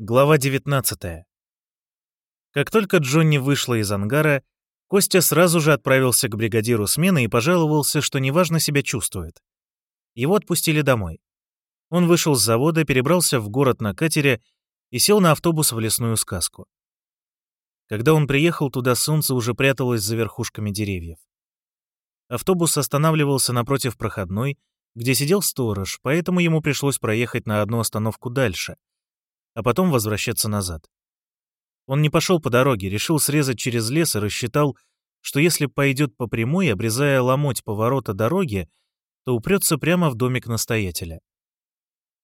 Глава 19. Как только Джонни вышла из ангара, Костя сразу же отправился к бригадиру смены и пожаловался, что неважно себя чувствует. Его отпустили домой. Он вышел с завода, перебрался в город на катере и сел на автобус в лесную сказку. Когда он приехал туда, солнце уже пряталось за верхушками деревьев. Автобус останавливался напротив проходной, где сидел сторож, поэтому ему пришлось проехать на одну остановку дальше — а потом возвращаться назад. Он не пошел по дороге, решил срезать через лес и рассчитал, что если пойдет по прямой, обрезая ломоть поворота дороги, то упрется прямо в домик настоятеля.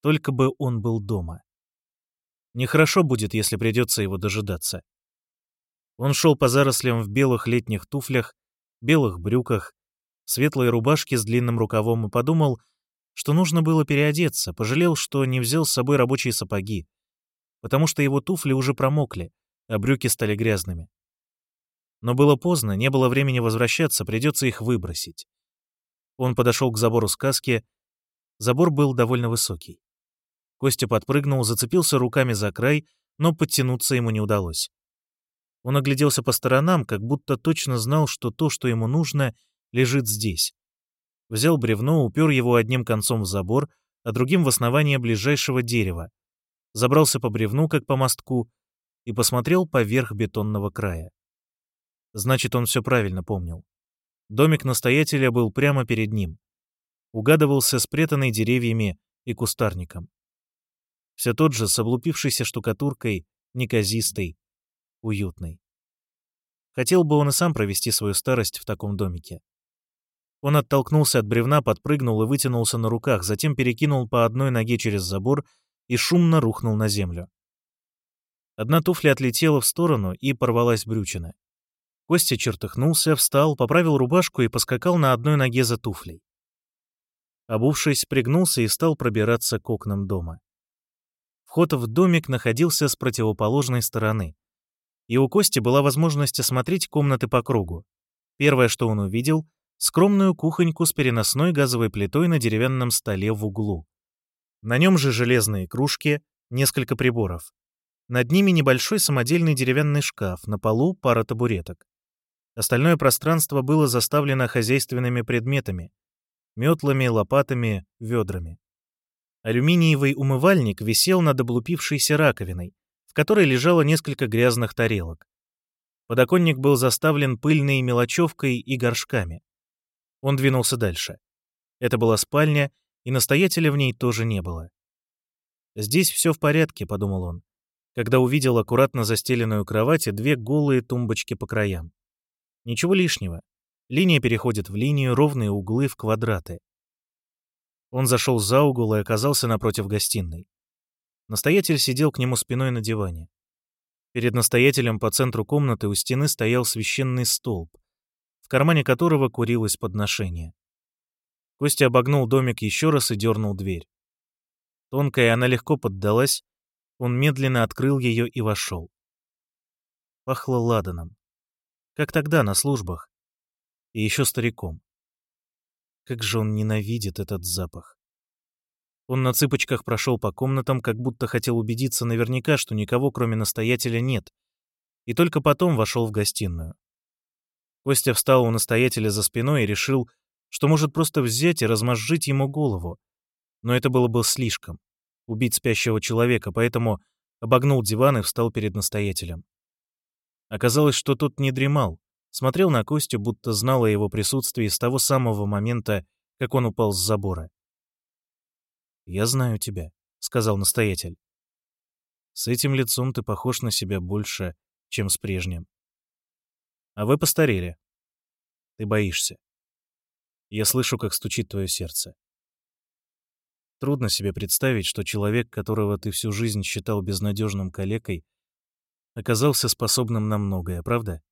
Только бы он был дома. Нехорошо будет, если придется его дожидаться. Он шел по зарослям в белых летних туфлях, белых брюках, светлой рубашке с длинным рукавом и подумал, что нужно было переодеться, пожалел, что не взял с собой рабочие сапоги потому что его туфли уже промокли, а брюки стали грязными. Но было поздно, не было времени возвращаться, придется их выбросить. Он подошел к забору сказки. Забор был довольно высокий. Костя подпрыгнул, зацепился руками за край, но подтянуться ему не удалось. Он огляделся по сторонам, как будто точно знал, что то, что ему нужно, лежит здесь. Взял бревно, упер его одним концом в забор, а другим в основание ближайшего дерева, забрался по бревну, как по мостку, и посмотрел поверх бетонного края. Значит, он все правильно помнил. Домик настоятеля был прямо перед ним. Угадывался спрятанный деревьями и кустарником. Все тот же, с облупившейся штукатуркой, неказистой, уютной. Хотел бы он и сам провести свою старость в таком домике. Он оттолкнулся от бревна, подпрыгнул и вытянулся на руках, затем перекинул по одной ноге через забор и шумно рухнул на землю. Одна туфля отлетела в сторону и порвалась брючина. Костя чертыхнулся, встал, поправил рубашку и поскакал на одной ноге за туфлей. Обувшись, пригнулся и стал пробираться к окнам дома. Вход в домик находился с противоположной стороны. И у Кости была возможность осмотреть комнаты по кругу. Первое, что он увидел — скромную кухоньку с переносной газовой плитой на деревянном столе в углу. На нем же железные кружки, несколько приборов. Над ними небольшой самодельный деревянный шкаф, на полу пара табуреток. Остальное пространство было заставлено хозяйственными предметами — метлами, лопатами, ведрами. Алюминиевый умывальник висел над облупившейся раковиной, в которой лежало несколько грязных тарелок. Подоконник был заставлен пыльной мелочевкой и горшками. Он двинулся дальше. Это была спальня, и настоятеля в ней тоже не было. «Здесь все в порядке», — подумал он, когда увидел аккуратно застеленную кровать и две голые тумбочки по краям. Ничего лишнего. Линия переходит в линию, ровные углы в квадраты. Он зашел за угол и оказался напротив гостиной. Настоятель сидел к нему спиной на диване. Перед настоятелем по центру комнаты у стены стоял священный столб, в кармане которого курилось подношение. Костя обогнул домик еще раз и дернул дверь. Тонкая, она легко поддалась, он медленно открыл ее и вошел. Пахло ладаном. Как тогда, на службах. И еще стариком. Как же он ненавидит этот запах. Он на цыпочках прошел по комнатам, как будто хотел убедиться наверняка, что никого, кроме настоятеля, нет, и только потом вошел в гостиную. Костя встал у настоятеля за спиной и решил, что может просто взять и размозжить ему голову. Но это было бы слишком. Убить спящего человека, поэтому обогнул диван и встал перед настоятелем. Оказалось, что тот не дремал, смотрел на Костю, будто знал о его присутствии с того самого момента, как он упал с забора. «Я знаю тебя», — сказал настоятель. «С этим лицом ты похож на себя больше, чем с прежним. А вы постарели. Ты боишься. Я слышу, как стучит твое сердце. Трудно себе представить, что человек, которого ты всю жизнь считал безнадежным калекой, оказался способным на многое, правда?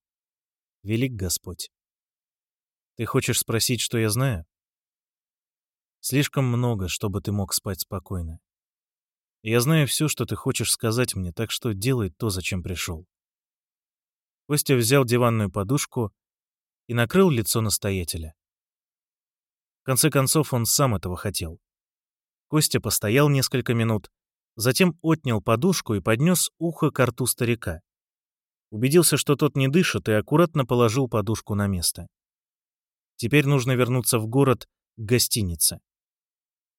Велик Господь. Ты хочешь спросить, что я знаю? Слишком много, чтобы ты мог спать спокойно. Я знаю все, что ты хочешь сказать мне, так что делай то, зачем пришел. Костя взял диванную подушку и накрыл лицо настоятеля. В конце концов, он сам этого хотел. Костя постоял несколько минут, Затем отнял подушку и поднес ухо к рту старика. Убедился, что тот не дышит, и аккуратно положил подушку на место. Теперь нужно вернуться в город к гостинице.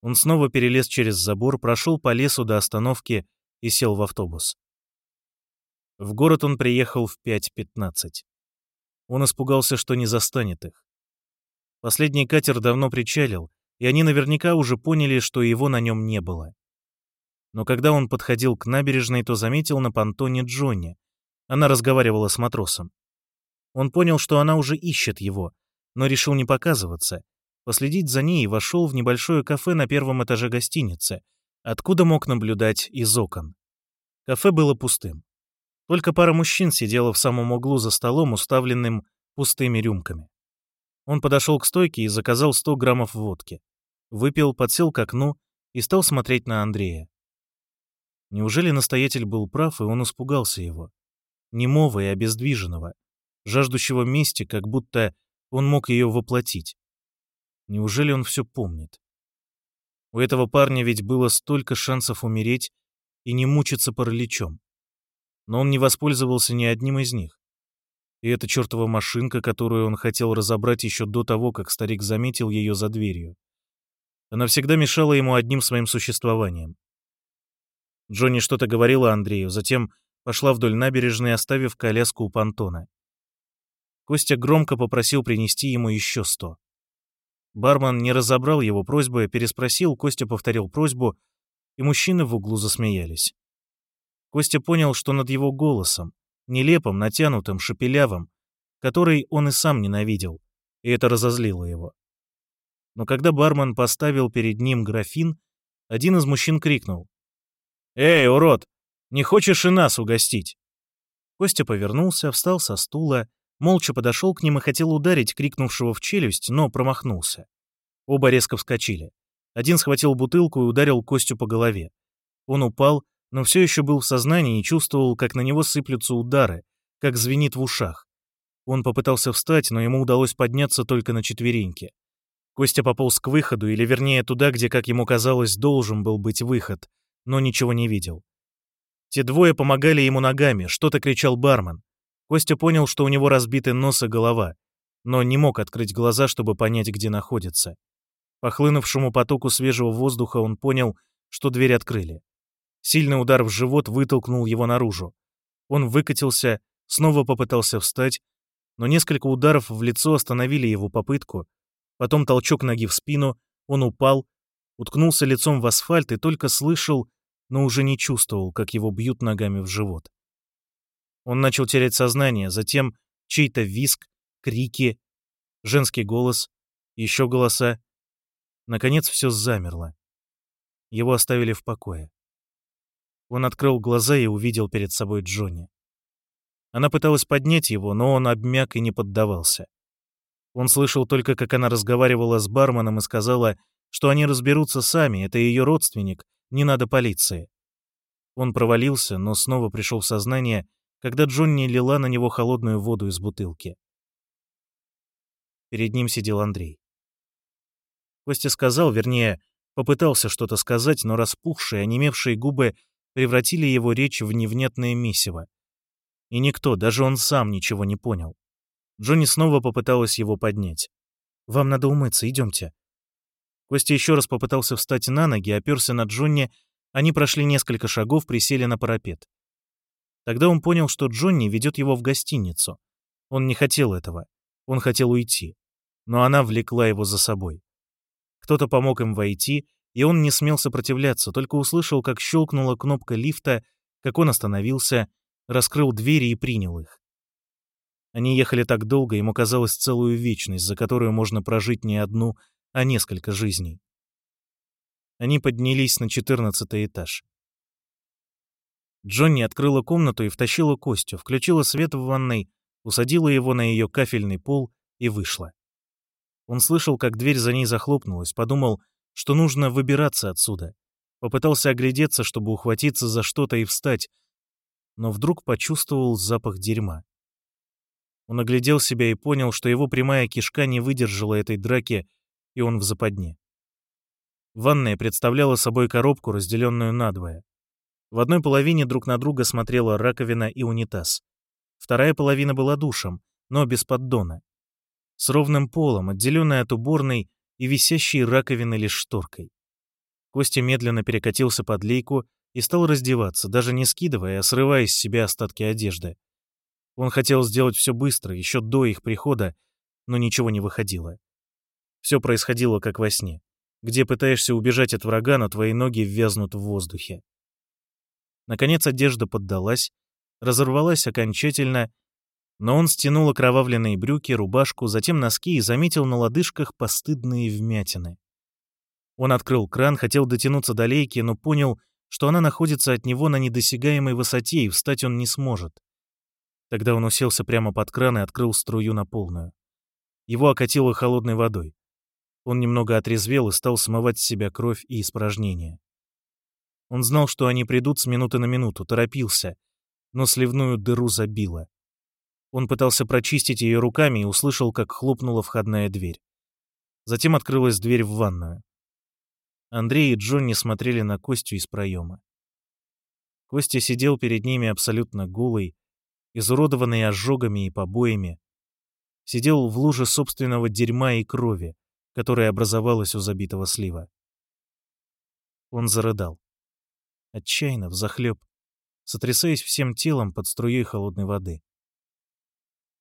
Он снова перелез через забор, прошел по лесу до остановки и сел в автобус. В город он приехал в 5.15. Он испугался, что не застанет их. Последний катер давно причалил, и они наверняка уже поняли, что его на нем не было. Но когда он подходил к набережной, то заметил на понтоне Джонни. Она разговаривала с матросом. Он понял, что она уже ищет его, но решил не показываться, последить за ней и вошел в небольшое кафе на первом этаже гостиницы, откуда мог наблюдать из окон. Кафе было пустым. Только пара мужчин сидела в самом углу за столом, уставленным пустыми рюмками. Он подошел к стойке и заказал 100 граммов водки. Выпил, подсел к окну и стал смотреть на Андрея. Неужели настоятель был прав, и он испугался его? Немого и обездвиженного, жаждущего мести, как будто он мог ее воплотить. Неужели он все помнит? У этого парня ведь было столько шансов умереть и не мучиться параличом но он не воспользовался ни одним из них. И эта чертова машинка, которую он хотел разобрать еще до того, как старик заметил ее за дверью. Она всегда мешала ему одним своим существованием. Джонни что-то говорила Андрею, затем пошла вдоль набережной, оставив коляску у понтона. Костя громко попросил принести ему еще сто. Бармен не разобрал его просьбы, переспросил, Костя повторил просьбу, и мужчины в углу засмеялись. Костя понял, что над его голосом, нелепым, натянутым, шепелявым, который он и сам ненавидел, и это разозлило его. Но когда бармен поставил перед ним графин, один из мужчин крикнул. «Эй, урод, не хочешь и нас угостить?» Костя повернулся, встал со стула, молча подошел к ним и хотел ударить крикнувшего в челюсть, но промахнулся. Оба резко вскочили. Один схватил бутылку и ударил Костю по голове. Он упал, но все еще был в сознании и чувствовал, как на него сыплются удары, как звенит в ушах. Он попытался встать, но ему удалось подняться только на четвереньки. Костя пополз к выходу, или вернее туда, где, как ему казалось, должен был быть выход, но ничего не видел. Те двое помогали ему ногами, что-то кричал бармен. Костя понял, что у него разбиты нос и голова, но не мог открыть глаза, чтобы понять, где находится. По хлынувшему потоку свежего воздуха он понял, что дверь открыли. Сильный удар в живот вытолкнул его наружу. Он выкатился, снова попытался встать, но несколько ударов в лицо остановили его попытку. Потом толчок ноги в спину, он упал, уткнулся лицом в асфальт и только слышал, но уже не чувствовал, как его бьют ногами в живот. Он начал терять сознание, затем чей-то виск, крики, женский голос, еще голоса. Наконец все замерло. Его оставили в покое. Он открыл глаза и увидел перед собой Джонни. Она пыталась поднять его, но он обмяк и не поддавался. Он слышал только, как она разговаривала с барменом и сказала, что они разберутся сами, это ее родственник, не надо полиции. Он провалился, но снова пришел в сознание, когда Джонни лила на него холодную воду из бутылки. Перед ним сидел Андрей. Костя сказал, вернее, попытался что-то сказать, но распухшие, онемевшие губы превратили его речь в невнятное месиво. И никто, даже он сам, ничего не понял. Джонни снова попыталась его поднять. «Вам надо умыться, идемте». Костя еще раз попытался встать на ноги, оперся на Джонни, они прошли несколько шагов, присели на парапет. Тогда он понял, что Джонни ведет его в гостиницу. Он не хотел этого. Он хотел уйти. Но она влекла его за собой. Кто-то помог им войти, и он не смел сопротивляться, только услышал, как щелкнула кнопка лифта, как он остановился, раскрыл двери и принял их. Они ехали так долго, ему казалось целую вечность, за которую можно прожить не одну, а несколько жизней. Они поднялись на четырнадцатый этаж. Джонни открыла комнату и втащила Костю, включила свет в ванной, усадила его на ее кафельный пол и вышла. Он слышал, как дверь за ней захлопнулась, подумал, что нужно выбираться отсюда. Попытался оглядеться, чтобы ухватиться за что-то и встать, но вдруг почувствовал запах дерьма. Он оглядел себя и понял, что его прямая кишка не выдержала этой драки, и он в западне. Ванная представляла собой коробку, разделенную надвое. В одной половине друг на друга смотрела раковина и унитаз. Вторая половина была душем, но без поддона. С ровным полом, отделенной от уборной и висящей раковины лишь шторкой. Костя медленно перекатился под лейку и стал раздеваться, даже не скидывая, а срывая с себя остатки одежды. Он хотел сделать все быстро, еще до их прихода, но ничего не выходило. Все происходило как во сне, где пытаешься убежать от врага, но твои ноги ввязнут в воздухе. Наконец одежда поддалась, разорвалась окончательно, но он стянул окровавленные брюки, рубашку, затем носки и заметил на лодыжках постыдные вмятины. Он открыл кран, хотел дотянуться до лейки, но понял, что она находится от него на недосягаемой высоте, и встать он не сможет. Тогда он уселся прямо под кран и открыл струю на полную. Его окатило холодной водой. Он немного отрезвел и стал смывать с себя кровь и испражнения. Он знал, что они придут с минуты на минуту, торопился, но сливную дыру забило. Он пытался прочистить ее руками и услышал, как хлопнула входная дверь. Затем открылась дверь в ванную. Андрей и Джонни смотрели на Костю из проема. Костя сидел перед ними абсолютно голый, изуродованный ожогами и побоями. Сидел в луже собственного дерьма и крови, которая образовалась у забитого слива. Он зарыдал. Отчаянно, взахлеб, сотрясаясь всем телом под струей холодной воды.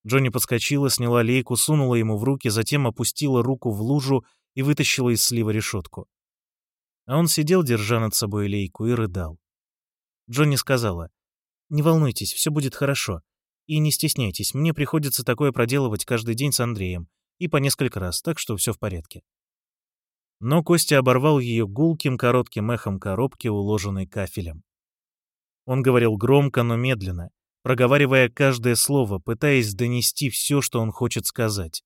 Джонни подскочила, сняла лейку, сунула ему в руки, затем опустила руку в лужу и вытащила из слива решетку. А он сидел, держа над собой лейку, и рыдал. Джонни сказала, «Не волнуйтесь, все будет хорошо. И не стесняйтесь, мне приходится такое проделывать каждый день с Андреем, и по несколько раз, так что все в порядке». Но Костя оборвал ее гулким коротким эхом коробки, уложенной кафелем. Он говорил громко, но медленно, проговаривая каждое слово, пытаясь донести все, что он хочет сказать.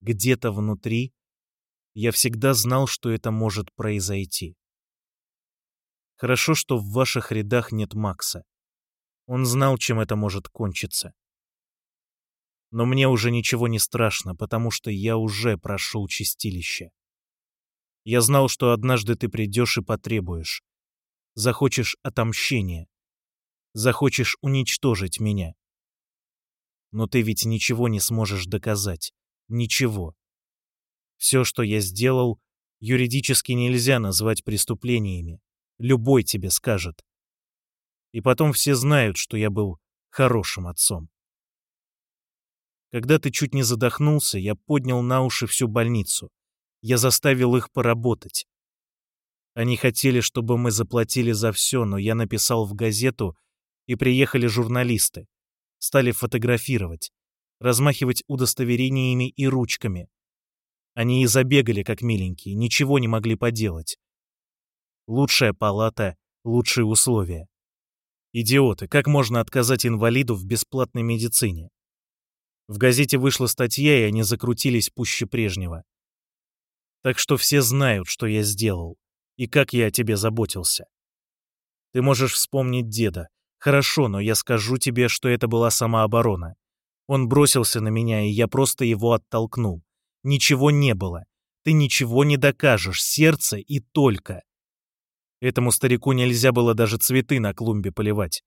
Где-то внутри я всегда знал, что это может произойти. Хорошо, что в ваших рядах нет Макса. Он знал, чем это может кончиться. Но мне уже ничего не страшно, потому что я уже прошел чистилище. Я знал, что однажды ты придешь и потребуешь. Захочешь отомщения. Захочешь уничтожить меня. Но ты ведь ничего не сможешь доказать. Ничего. Все, что я сделал, юридически нельзя назвать преступлениями. Любой тебе скажет. И потом все знают, что я был хорошим отцом. Когда ты чуть не задохнулся, я поднял на уши всю больницу. Я заставил их поработать. Они хотели, чтобы мы заплатили за все, но я написал в газету, и приехали журналисты. Стали фотографировать, размахивать удостоверениями и ручками. Они и забегали, как миленькие, ничего не могли поделать. Лучшая палата, лучшие условия. Идиоты, как можно отказать инвалиду в бесплатной медицине? В газете вышла статья, и они закрутились пуще прежнего. Так что все знают, что я сделал, и как я о тебе заботился. Ты можешь вспомнить деда. Хорошо, но я скажу тебе, что это была самооборона. Он бросился на меня, и я просто его оттолкнул. Ничего не было. Ты ничего не докажешь, сердце и только. Этому старику нельзя было даже цветы на клумбе поливать.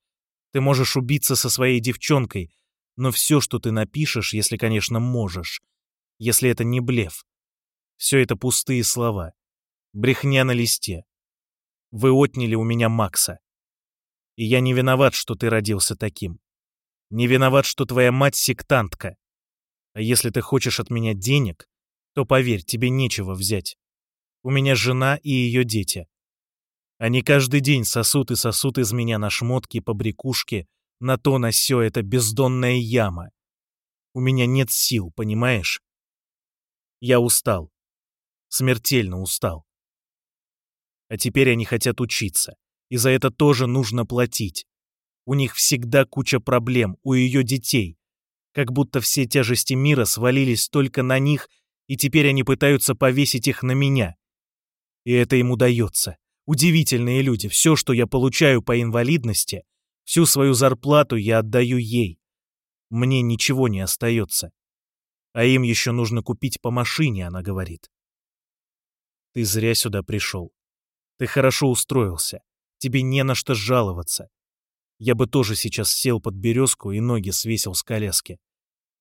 Ты можешь убиться со своей девчонкой, но все, что ты напишешь, если, конечно, можешь, если это не блеф, все это пустые слова. Брехня на листе. Вы отняли у меня Макса. И я не виноват, что ты родился таким. Не виноват, что твоя мать сектантка. А если ты хочешь от меня денег, то, поверь, тебе нечего взять. У меня жена и ее дети. Они каждый день сосут и сосут из меня на шмотки, побрякушки, на то, на сё это бездонная яма. У меня нет сил, понимаешь? Я устал. Смертельно устал. А теперь они хотят учиться. И за это тоже нужно платить. У них всегда куча проблем, у ее детей как будто все тяжести мира свалились только на них, и теперь они пытаются повесить их на меня. И это им удается. Удивительные люди, все, что я получаю по инвалидности, всю свою зарплату я отдаю ей. Мне ничего не остается. А им еще нужно купить по машине, она говорит. Ты зря сюда пришел. Ты хорошо устроился. Тебе не на что жаловаться. Я бы тоже сейчас сел под березку и ноги свесил с коляски.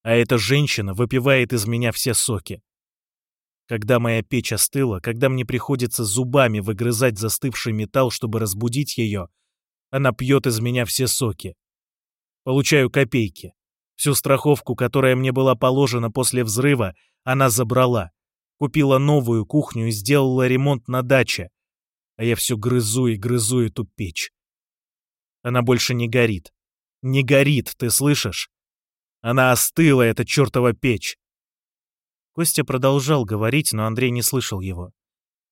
А эта женщина выпивает из меня все соки. Когда моя печь остыла, когда мне приходится зубами выгрызать застывший металл, чтобы разбудить ее, она пьет из меня все соки. Получаю копейки. Всю страховку, которая мне была положена после взрыва, она забрала. Купила новую кухню и сделала ремонт на даче. А я все грызу и грызу эту печь. Она больше не горит. Не горит, ты слышишь? Она остыла, эта чертова печь. Костя продолжал говорить, но Андрей не слышал его.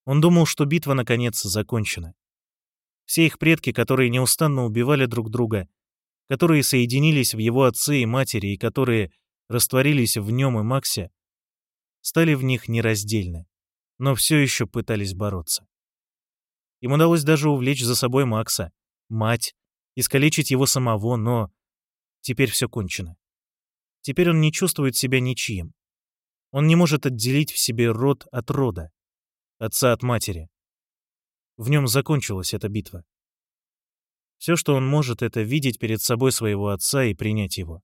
Он думал, что битва наконец закончена. Все их предки, которые неустанно убивали друг друга, которые соединились в его отце и матери и которые растворились в нем и Максе, стали в них нераздельны, но все еще пытались бороться. Им удалось даже увлечь за собой Макса, мать, искалечить его самого, но теперь все кончено. Теперь он не чувствует себя ничьим. Он не может отделить в себе род от рода, отца от матери. В нем закончилась эта битва. Все, что он может, это видеть перед собой своего отца и принять его.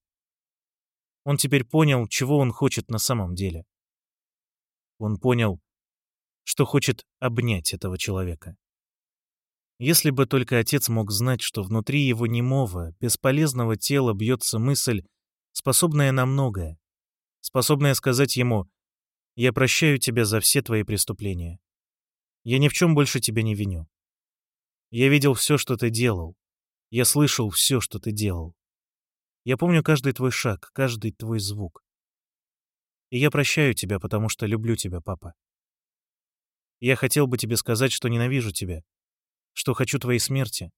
Он теперь понял, чего он хочет на самом деле. Он понял, что хочет обнять этого человека. Если бы только отец мог знать, что внутри его немого, бесполезного тела бьется мысль, способная на многое, способная сказать ему «Я прощаю тебя за все твои преступления. Я ни в чем больше тебя не виню. Я видел все, что ты делал, я слышал все, что ты делал. Я помню каждый твой шаг, каждый твой звук. И я прощаю тебя, потому что люблю тебя, папа. Я хотел бы тебе сказать, что ненавижу тебя, что хочу твоей смерти.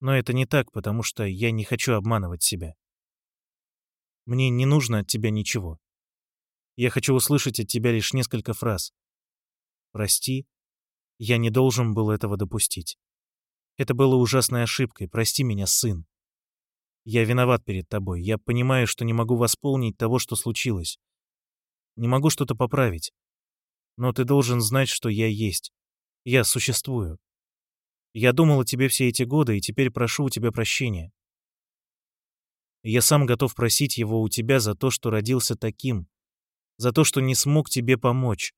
Но это не так, потому что я не хочу обманывать себя. Мне не нужно от тебя ничего. Я хочу услышать от тебя лишь несколько фраз. Прости, я не должен был этого допустить. Это было ужасной ошибкой. Прости меня, сын. Я виноват перед тобой. Я понимаю, что не могу восполнить того, что случилось. Не могу что-то поправить. Но ты должен знать, что я есть. Я существую. Я думал о тебе все эти годы, и теперь прошу у тебя прощения. Я сам готов просить его у тебя за то, что родился таким, за то, что не смог тебе помочь.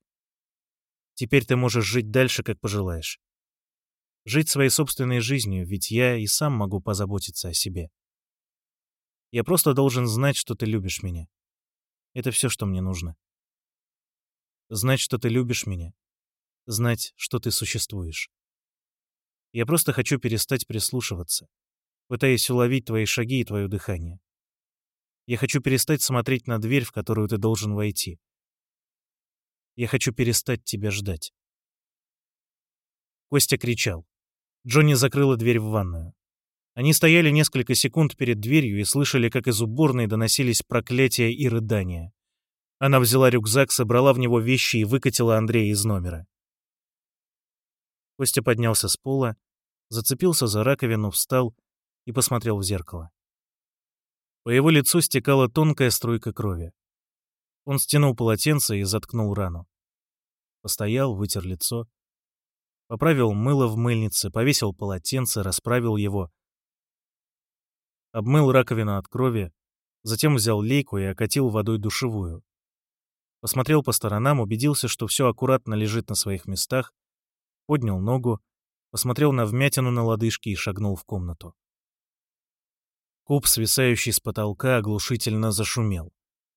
Теперь ты можешь жить дальше, как пожелаешь. Жить своей собственной жизнью, ведь я и сам могу позаботиться о себе. Я просто должен знать, что ты любишь меня. Это все, что мне нужно. Знать, что ты любишь меня. Знать, что ты существуешь. Я просто хочу перестать прислушиваться, пытаясь уловить твои шаги и твое дыхание. Я хочу перестать смотреть на дверь, в которую ты должен войти. Я хочу перестать тебя ждать. Костя кричал. Джонни закрыла дверь в ванную. Они стояли несколько секунд перед дверью и слышали, как из уборной доносились проклятия и рыдания. Она взяла рюкзак, собрала в него вещи и выкатила Андрея из номера. Костя поднялся с пола, зацепился за раковину, встал и посмотрел в зеркало. По его лицу стекала тонкая струйка крови. Он стянул полотенце и заткнул рану. Постоял, вытер лицо, Поправил мыло в мыльнице, повесил полотенце, расправил его. Обмыл раковину от крови, затем взял лейку и окатил водой душевую. Посмотрел по сторонам, убедился, что все аккуратно лежит на своих местах, поднял ногу, посмотрел на вмятину на лодыжке и шагнул в комнату. Куб, свисающий с потолка, оглушительно зашумел.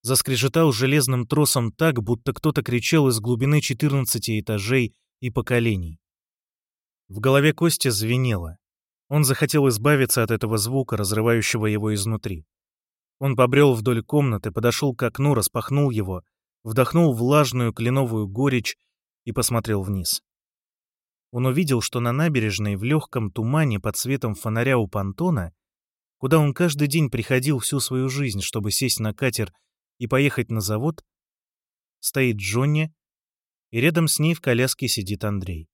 Заскрежетал железным тросом так, будто кто-то кричал из глубины 14 этажей и поколений. В голове Кости звенело. Он захотел избавиться от этого звука, разрывающего его изнутри. Он побрел вдоль комнаты, подошел к окну, распахнул его, вдохнул влажную кленовую горечь и посмотрел вниз. Он увидел, что на набережной в легком тумане под светом фонаря у понтона, куда он каждый день приходил всю свою жизнь, чтобы сесть на катер и поехать на завод, стоит Джонни, и рядом с ней в коляске сидит Андрей.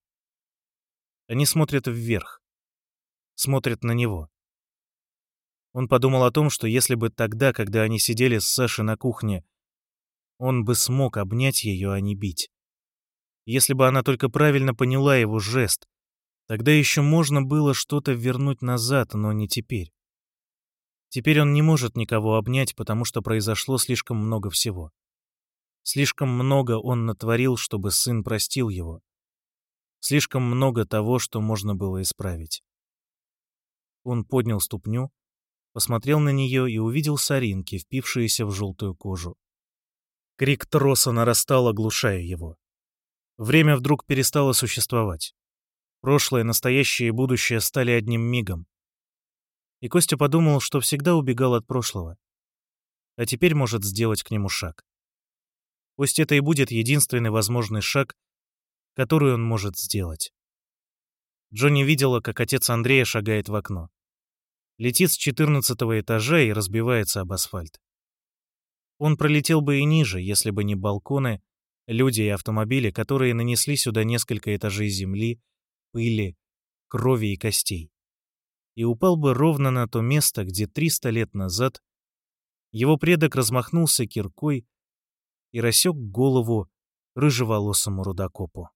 Они смотрят вверх. Смотрят на него. Он подумал о том, что если бы тогда, когда они сидели с Сашей на кухне, он бы смог обнять ее, а не бить. Если бы она только правильно поняла его жест, Тогда еще можно было что-то вернуть назад, но не теперь. Теперь он не может никого обнять, потому что произошло слишком много всего. Слишком много он натворил, чтобы сын простил его. Слишком много того, что можно было исправить. Он поднял ступню, посмотрел на нее и увидел соринки, впившиеся в желтую кожу. Крик троса нарастал, оглушая его. Время вдруг перестало существовать. Прошлое, настоящее и будущее стали одним мигом. И Костя подумал, что всегда убегал от прошлого. А теперь может сделать к нему шаг. Пусть это и будет единственный возможный шаг, который он может сделать. Джонни видела, как отец Андрея шагает в окно. Летит с четырнадцатого этажа и разбивается об асфальт. Он пролетел бы и ниже, если бы не балконы, люди и автомобили, которые нанесли сюда несколько этажей земли, пыли, крови и костей. И упал бы ровно на то место, где 300 лет назад его предок размахнулся киркой и рассек голову рыжеволосому рудокопу.